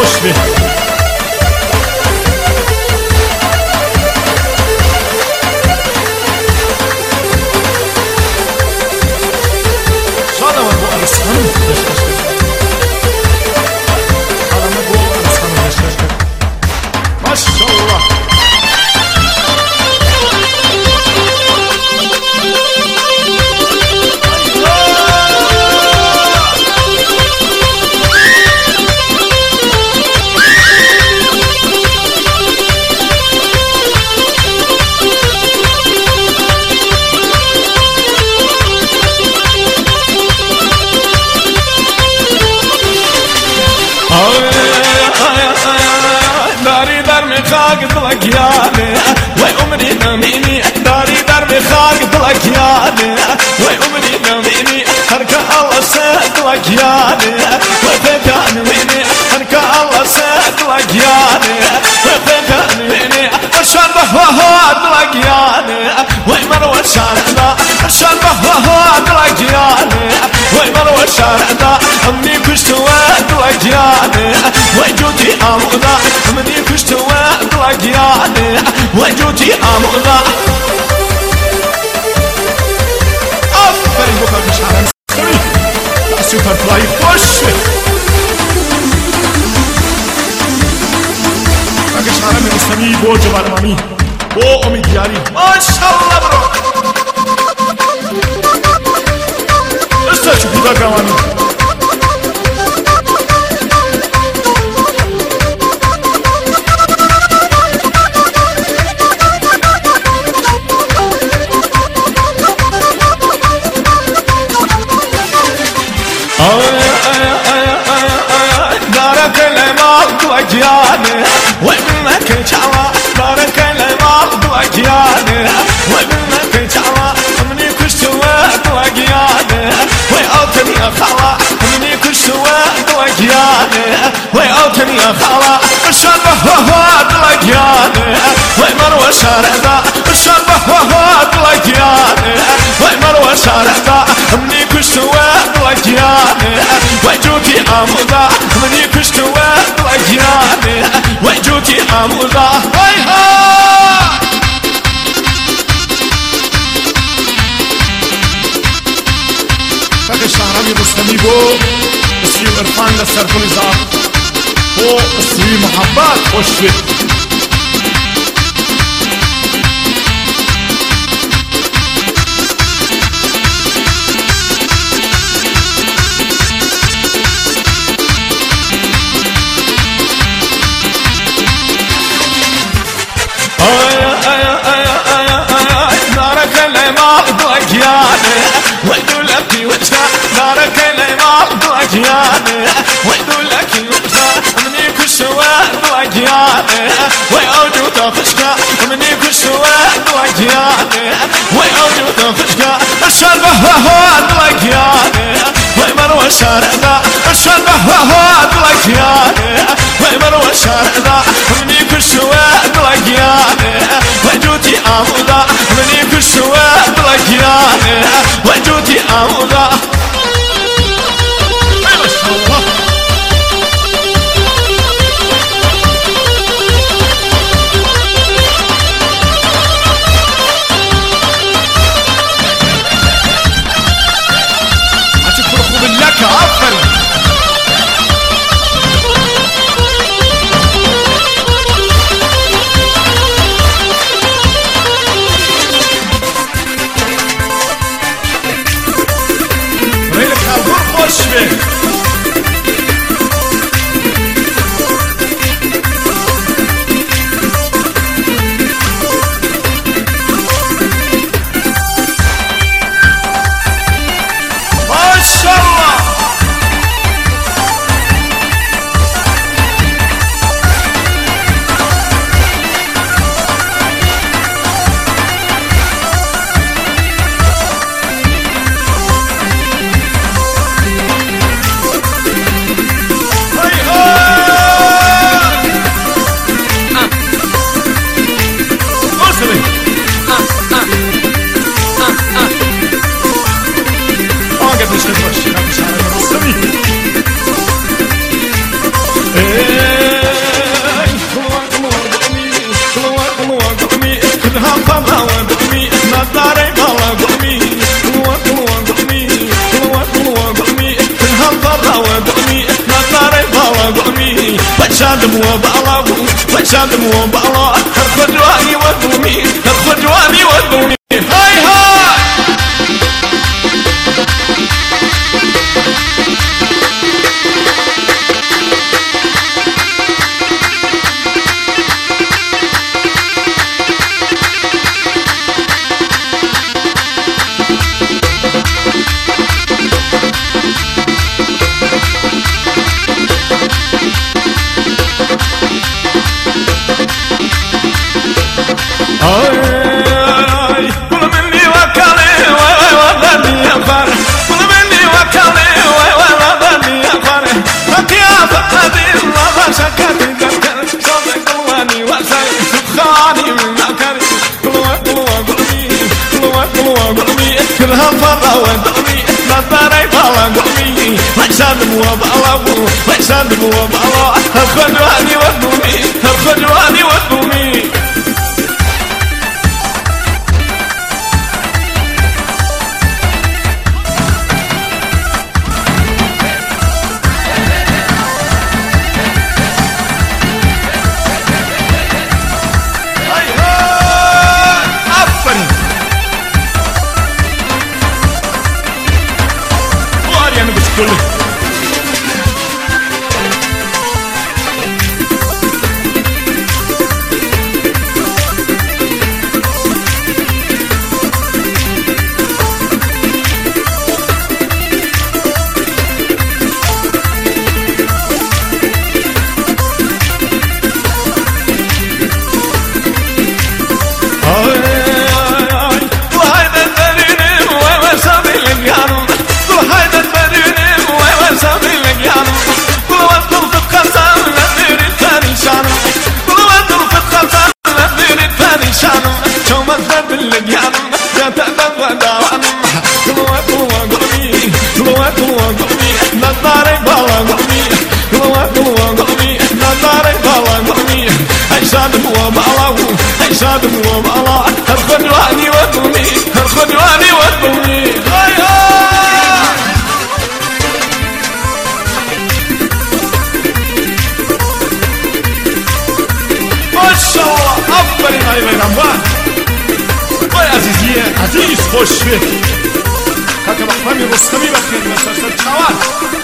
خوش به طلق ياني وي عمري نميني هركا الله سطلق ياني وي فكان ويني هركا الله. سطلق ياني وي فكان ويني ارشاد بهوها طلق ياني وي مروى شارعنا ارشاد بهوها طلق ياني وي مروى شارعنا أمني كشت وطلق ياني وي جوتي امونا أمني كشت وطلق ياني وي جوتي امونا اسلامی با جوانمانی با امیدیاری ماشالله برو استا چو بودا گوانی دارك المال دوجياني ومنك شعوى دارك المال دوجياني ومنك شعوى مني كشتوى دوجياني ويأوتني يا خلا مني كشتوى دوجياني ويأوتني يا خلا الشرب هو دوجياني ومروى شارع الشرب هو دوجياني ومروى شارع مني كشتوى دوجياني وجوتي أمضى مني كشتوى دوجياني وجوتي أمضى هاي فقط شهرمی رستمی بو اسمی عرفان لسر ذات بو اسمی محبت خوش بید دارك الإمام ضجياني ويدو لك وجهه دارك الامام ضجياني ويدو لك وجهه مني مني كشوى ضجياني ويعودوا تفشكا الشرب هو ضجياني ويمر شارعنا الشرب هو ضجياني ويمر شارعنا مني كشوى ضجياني وجوتي أمضى مني كشوى ضجياني وجوتي أمضى Boş. قومي بشادم وبالا بشادم وبالا خرجواني ودمي خرجواني ودمي هاي باڵند دڵی مەپارای باڵند دڵی مەسانم وە باڵاو مەسانم وە باڵا هەخەنوانی وەبوومی هەخەنوانی وەبوومی شادم وبالا الخدواني وطني الخدواني وطني هاي هاي ما شاء الله افرین های بیرانوان وای عزیزیه عزیز خوش فکر کاکا بخمامی رستمی بخیر مسلسل چوار